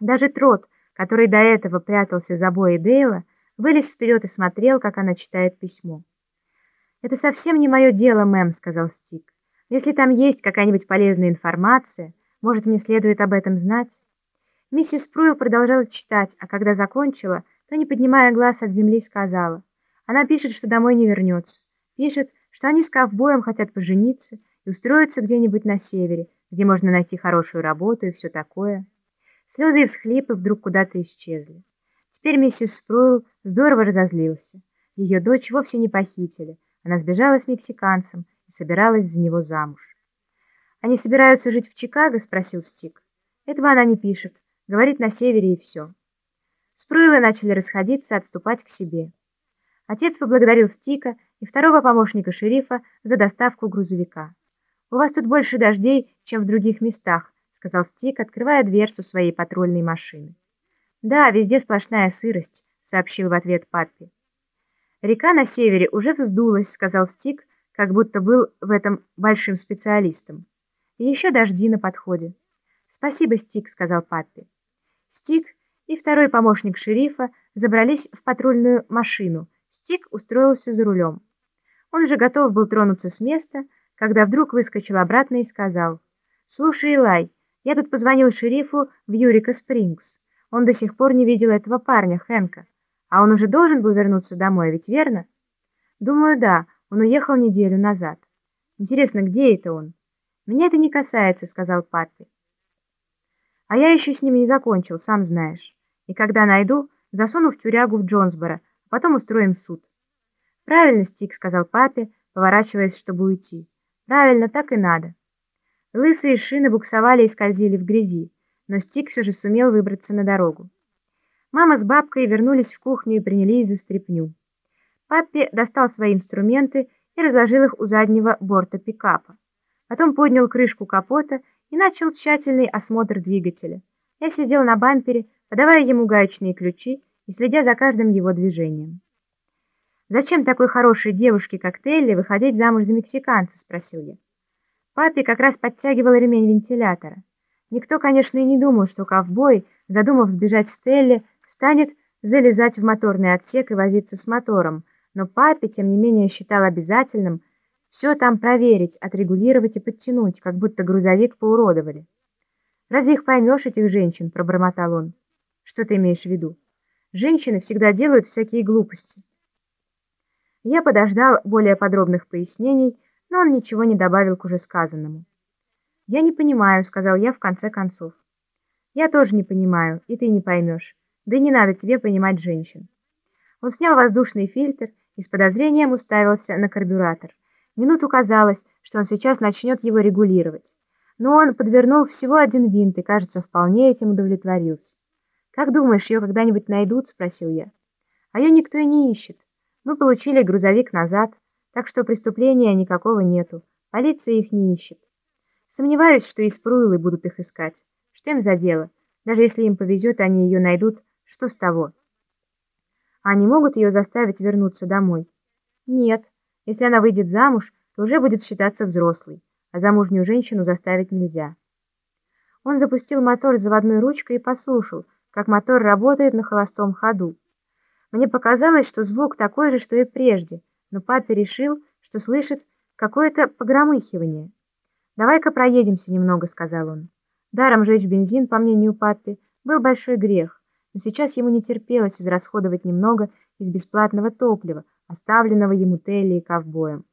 Даже Трот, который до этого прятался за Бои Дейла, вылез вперед и смотрел, как она читает письмо. «Это совсем не мое дело, мэм», — сказал Стик. «Если там есть какая-нибудь полезная информация, может, мне следует об этом знать?» Миссис Пруил продолжала читать, а когда закончила, то, не поднимая глаз от земли, сказала. Она пишет, что домой не вернется. Пишет, что они с ковбоем хотят пожениться и устроиться где-нибудь на севере, где можно найти хорошую работу и все такое. Слезы и всхлипы вдруг куда-то исчезли. Теперь миссис Спруил здорово разозлился. Ее дочь вовсе не похитили. Она сбежала с мексиканцем и собиралась за него замуж. «Они собираются жить в Чикаго?» — спросил Стик. «Этого она не пишет. Говорит на севере и все». Спруилы начали расходиться, отступать к себе. Отец поблагодарил Стика и второго помощника шерифа за доставку грузовика. «У вас тут больше дождей, чем в других местах», — сказал Стик, открывая дверцу своей патрульной машины. «Да, везде сплошная сырость», — сообщил в ответ папе. «Река на севере уже вздулась», — сказал Стик, как будто был в этом большим специалистом. «И еще дожди на подходе». «Спасибо, Стик», — сказал папе. Стик и второй помощник шерифа забрались в патрульную машину. Стик устроился за рулем. Он уже готов был тронуться с места, когда вдруг выскочил обратно и сказал, «Слушай, Илай, я тут позвонил шерифу в Юрика Спрингс. Он до сих пор не видел этого парня, Хэнка. А он уже должен был вернуться домой, ведь верно? Думаю, да. Он уехал неделю назад. Интересно, где это он? Меня это не касается, сказал папе. А я еще с ним не закончил, сам знаешь. И когда найду, засуну в тюрягу в Джонсборо, а потом устроим суд. Правильно, Стик, сказал папе, поворачиваясь, чтобы уйти. Правильно, так и надо. Лысые шины буксовали и скользили в грязи, но Стик все же сумел выбраться на дорогу. Мама с бабкой вернулись в кухню и принялись за стряпню. Паппи достал свои инструменты и разложил их у заднего борта пикапа. Потом поднял крышку капота и начал тщательный осмотр двигателя. Я сидел на бампере, подавая ему гаечные ключи и следя за каждым его движением. «Зачем такой хорошей девушке, как Телли, выходить замуж за мексиканца?» — спросил я. Папе как раз подтягивал ремень вентилятора. Никто, конечно, и не думал, что ковбой, задумав сбежать с Телли, станет залезать в моторный отсек и возиться с мотором, но папе, тем не менее, считал обязательным все там проверить, отрегулировать и подтянуть, как будто грузовик поуродовали. «Разве их поймешь, этих женщин?» – пробормотал он. «Что ты имеешь в виду? Женщины всегда делают всякие глупости». Я подождал более подробных пояснений, но он ничего не добавил к уже сказанному. «Я не понимаю», — сказал я в конце концов. «Я тоже не понимаю, и ты не поймешь. Да и не надо тебе понимать женщин». Он снял воздушный фильтр и с подозрением уставился на карбюратор. Минуту казалось, что он сейчас начнет его регулировать. Но он подвернул всего один винт и, кажется, вполне этим удовлетворился. «Как думаешь, ее когда-нибудь найдут?» — спросил я. «А ее никто и не ищет. Мы получили грузовик назад». Так что преступления никакого нету. Полиция их не ищет. Сомневаюсь, что и спруилы будут их искать. Что им за дело? Даже если им повезет, они ее найдут. Что с того? Они могут ее заставить вернуться домой? Нет. Если она выйдет замуж, то уже будет считаться взрослой, а замужнюю женщину заставить нельзя. Он запустил мотор заводной ручкой и послушал, как мотор работает на холостом ходу. Мне показалось, что звук такой же, что и прежде — но папа решил, что слышит какое-то погромыхивание. «Давай-ка проедемся немного», — сказал он. Даром жечь бензин, по мнению папы, был большой грех, но сейчас ему не терпелось израсходовать немного из бесплатного топлива, оставленного ему Телли и ковбоем.